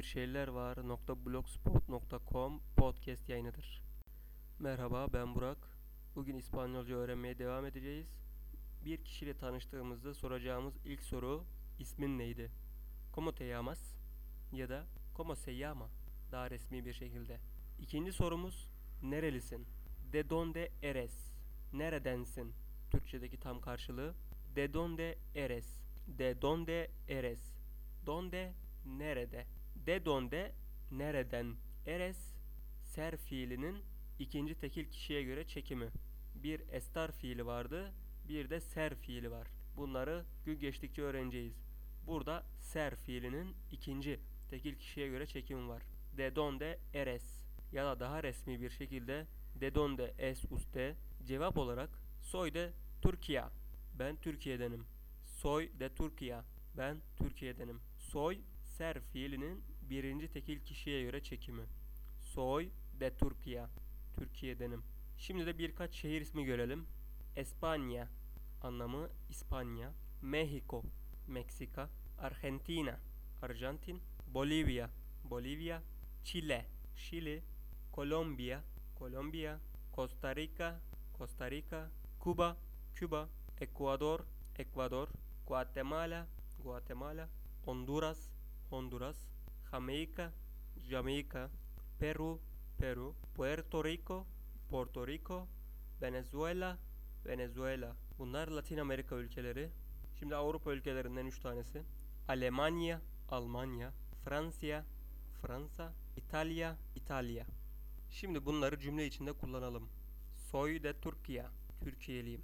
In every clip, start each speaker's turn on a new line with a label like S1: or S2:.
S1: Bir şeyler var. .blogspot.com podcast yayınıdır. Merhaba ben Burak. Bugün İspanyolca öğrenmeye devam edeceğiz. Bir kişiyle tanıştığımızda soracağımız ilk soru ismin neydi? ¿Cómo te llamas? Ya da ¿Cómo se llama? Daha resmi bir şekilde. İkinci sorumuz nerelisin? De donde eres? Neredensin? Türkçedeki tam karşılığı De donde eres? De donde eres? Donde nerede? De donde nereden? Eres ser fiilinin ikinci tekil kişiye göre çekimi. Bir estar fiili vardı, bir de ser fiili var. Bunları gün geçtikçe öğreneceğiz. Burada ser fiilinin ikinci tekil kişiye göre çekimi var. De donde eres ya da daha resmi bir şekilde de donde es usted cevap olarak soy de Türkiye. Ben Türkiye'denim. Soy de Türkiye. Ben Türkiye'denim. Soy ser fiilinin birinci tekil kişiye göre çekimi. Soy de Türkiye. Türkiye'denim. Şimdi de birkaç şehir ismi görelim. Espanya anlamı İspanya. Mexico, Meksika. Argentina, Arjantin. Bolivya, Bolivya. Chile, Şili. Kolombiya, Kolombiya. Costa Rica, Costa Rica. Küba, Küba. Ekvador, Ekvador. Guatemala, Guatemala. Honduras, Honduras. Jamaica, Jamaica. Peru, Peru. Puerto Rico, Puerto Rico. Venezuela, Venezuela. Bunlar Latin Amerika ülkeleri. Şimdi Avrupa ülkelerinden 3 tanesi. Almanya, Almanya. Fransa, Fransa. İtalya, İtalya. Şimdi bunları cümle içinde kullanalım. Soy de Türkiye, Türkiye'liyim.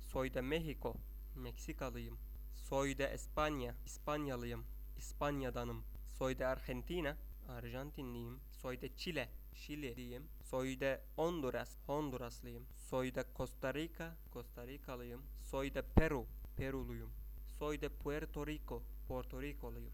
S1: Soy de Mexico, Meksikalıyım. Soy de Espanya, İspanyalıyım. İspanya'danım. Soy de Argentina, Arjantinliyim. Soy de Chile, Şililiyim. Soy de Honduras, Honduraslıyım. Soy de Costa Rica, Costa Ricalıyım. Soy de Peru, Peruluyum. Soy de Puerto Rico, Puerto Ricoluyum.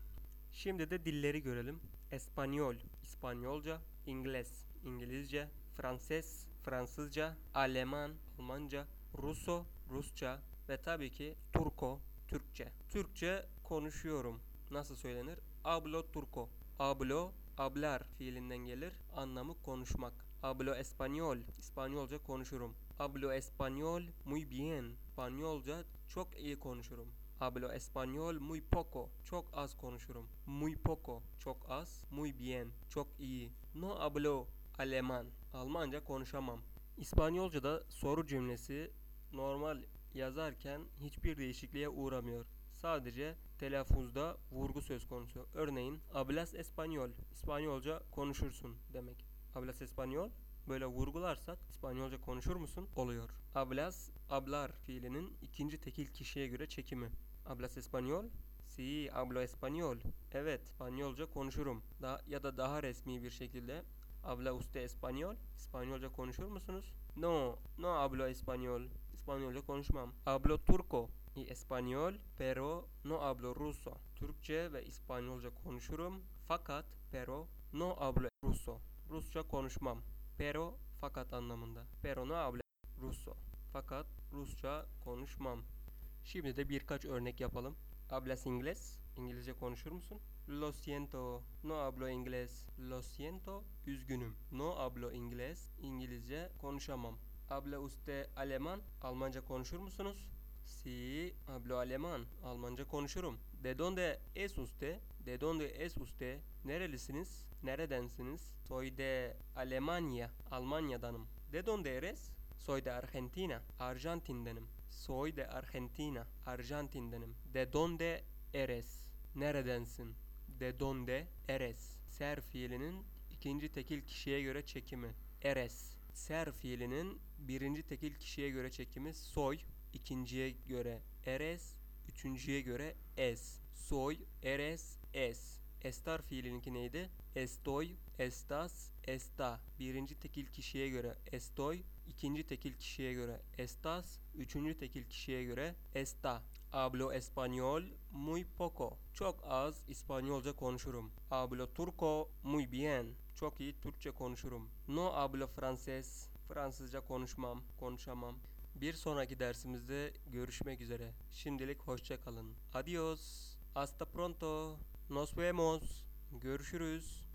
S1: Şimdi de dilleri görelim. Espanyol, İspanyolca, İngiliz, İngilizce, Franses, Fransızca, Aleman, Almanca, Ruso, Rusça ve tabii ki Turko, Türkçe. Türkçe konuşuyorum. Nasıl söylenir? Hablo turco. Hablo, hablar fiilinden gelir. Anlamı konuşmak. Hablo español. İspanyolca konuşurum. Hablo español muy bien. İspanyolca çok iyi konuşurum. Hablo español muy poco. Çok az konuşurum. Muy poco. Çok az. Muy bien. Çok iyi. No hablo aleman. Almanca konuşamam. İspanyolca'da soru cümlesi normal yazarken hiçbir değişikliğe uğramıyor. Sadece telaffuzda vurgu söz konusu. Örneğin hablas español. İspanyolca konuşursun demek. Hablas español böyle vurgularsak İspanyolca konuşur musun? Oluyor. Hablas, hablar fiilinin ikinci tekil kişiye göre çekimi. Hablas español? Sí, hablo español. Evet, İspanyolca konuşurum. Da ya da daha resmi bir şekilde Habla usted español? İspanyolca konuşur musunuz? No, no hablo español. İspanyolca konuşmam. Hablo turco y español, pero no hablo ruso. Türkçe ve İspanyolca konuşurum fakat pero no hablo ruso. Rusça konuşmam. Pero fakat anlamında. Pero no hablo ruso. Fakat Rusça konuşmam. Şimdi de birkaç örnek yapalım. Hablas inglés? İngilizce konuşur musun? Lo siento, no hablo inglés. Lo siento, üzgünüm. No hablo inglés. İngilizce konuşamam. Habla usted alemán? Almanca konuşur musunuz? Sí, hablo alemán. Almanca konuşurum. De dónde es usted? De dónde es usted? Nerelisiniz? Neredensiniz? Soy de Alemanya. Almanya'danım. De dónde eres? Soy de Argentina. Arjantin'denim. Soy de Argentina. Arjantin'denim. De dónde eres? Neredensin? De dónde eres? Ser fiilinin ikinci tekil kişiye göre çekimi. Eres. Ser fiilinin birinci tekil kişiye göre çekimi soy, ikinciye göre eres, üçüncüye göre es. Soy, eres, es. Estar fiilininki neydi? Estoy, estas, esta. Birinci tekil kişiye göre estoy, ikinci tekil kişiye göre estas, üçüncü tekil kişiye göre esta. Hablo español muy poco. Çok az İspanyolca konuşurum. Hablo turco muy bien. Çok iyi Türkçe konuşurum. No hablo francés. Fransızca konuşmam, konuşamam. Bir sonraki dersimizde görüşmek üzere. Şimdilik hoşça kalın. Adios. Hasta pronto. Nos vemos. Görüşürüz.